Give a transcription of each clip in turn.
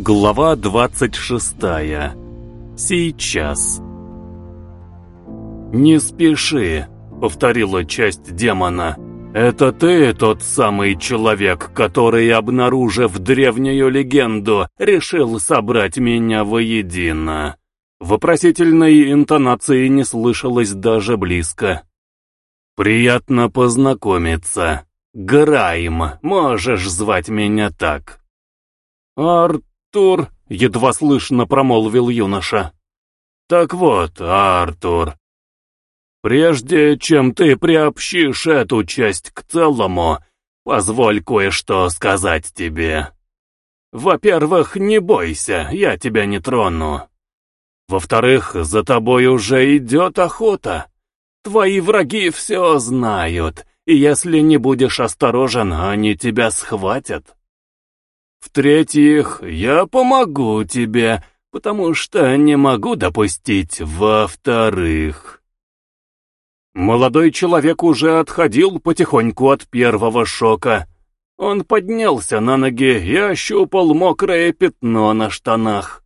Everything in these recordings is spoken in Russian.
Глава 26. Сейчас. «Не спеши», — повторила часть демона. «Это ты тот самый человек, который, обнаружив древнюю легенду, решил собрать меня воедино». Вопросительной интонации не слышалось даже близко. «Приятно познакомиться. Грайм, можешь звать меня так». «Арт «Артур!» — едва слышно промолвил юноша. «Так вот, Артур, прежде чем ты приобщишь эту часть к целому, позволь кое-что сказать тебе. Во-первых, не бойся, я тебя не трону. Во-вторых, за тобой уже идет охота. Твои враги все знают, и если не будешь осторожен, они тебя схватят. В-третьих, я помогу тебе, потому что не могу допустить во-вторых. Молодой человек уже отходил потихоньку от первого шока. Он поднялся на ноги и ощупал мокрое пятно на штанах.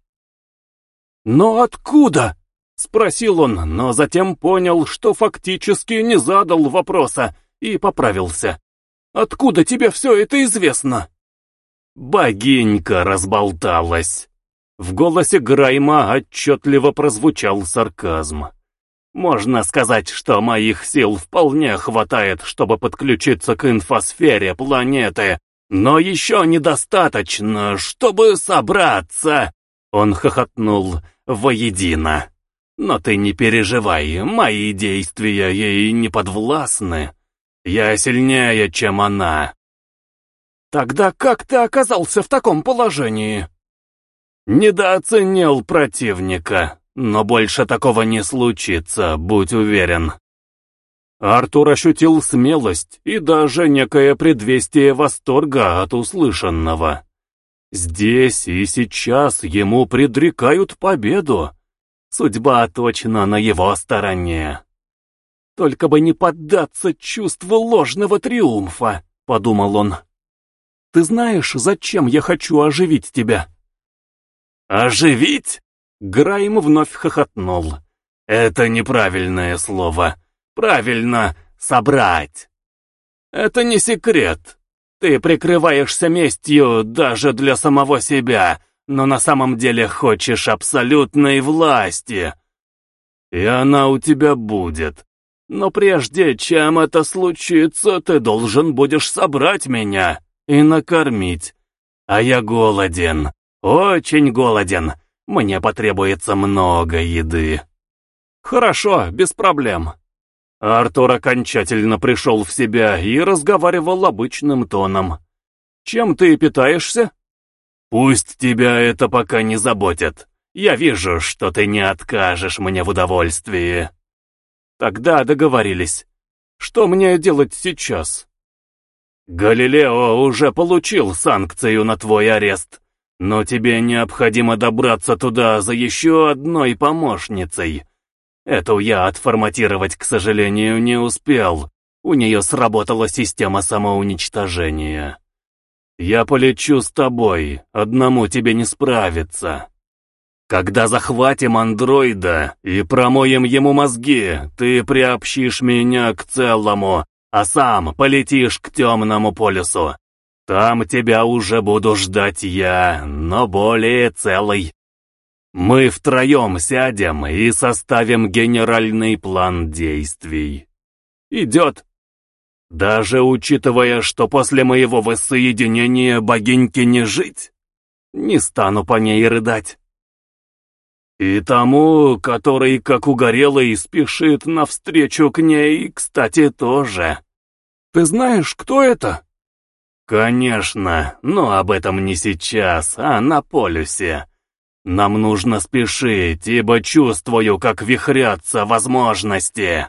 «Но откуда?» — спросил он, но затем понял, что фактически не задал вопроса и поправился. «Откуда тебе все это известно?» Богинька разболталась. В голосе Грайма отчетливо прозвучал сарказм. Можно сказать, что моих сил вполне хватает, чтобы подключиться к инфосфере планеты, но еще недостаточно, чтобы собраться. Он хохотнул воедино. Но ты не переживай, мои действия ей не подвластны. Я сильнее, чем она. Тогда как ты оказался в таком положении? Недооценил противника, но больше такого не случится, будь уверен. Артур ощутил смелость и даже некое предвестие восторга от услышанного. Здесь и сейчас ему предрекают победу. Судьба точно на его стороне. Только бы не поддаться чувству ложного триумфа, подумал он. Ты знаешь, зачем я хочу оживить тебя?» «Оживить?» Грайм вновь хохотнул. «Это неправильное слово. Правильно, собрать. Это не секрет. Ты прикрываешься местью даже для самого себя, но на самом деле хочешь абсолютной власти. И она у тебя будет. Но прежде чем это случится, ты должен будешь собрать меня и накормить. А я голоден, очень голоден. Мне потребуется много еды. Хорошо, без проблем. Артур окончательно пришел в себя и разговаривал обычным тоном. Чем ты питаешься? Пусть тебя это пока не заботит. Я вижу, что ты не откажешь мне в удовольствии. Тогда договорились. Что мне делать сейчас? «Галилео уже получил санкцию на твой арест, но тебе необходимо добраться туда за еще одной помощницей. Эту я отформатировать, к сожалению, не успел. У нее сработала система самоуничтожения. Я полечу с тобой, одному тебе не справиться. Когда захватим андроида и промоем ему мозги, ты приобщишь меня к целому, а сам полетишь к темному полюсу. Там тебя уже буду ждать я, но более целый. Мы втроем сядем и составим генеральный план действий. Идет. Даже учитывая, что после моего воссоединения богиньке не жить, не стану по ней рыдать. И тому, который, как угорелый, спешит навстречу к ней, кстати, тоже. Ты знаешь, кто это? Конечно, но об этом не сейчас, а на полюсе. Нам нужно спешить, ибо чувствую, как вихрятся возможности.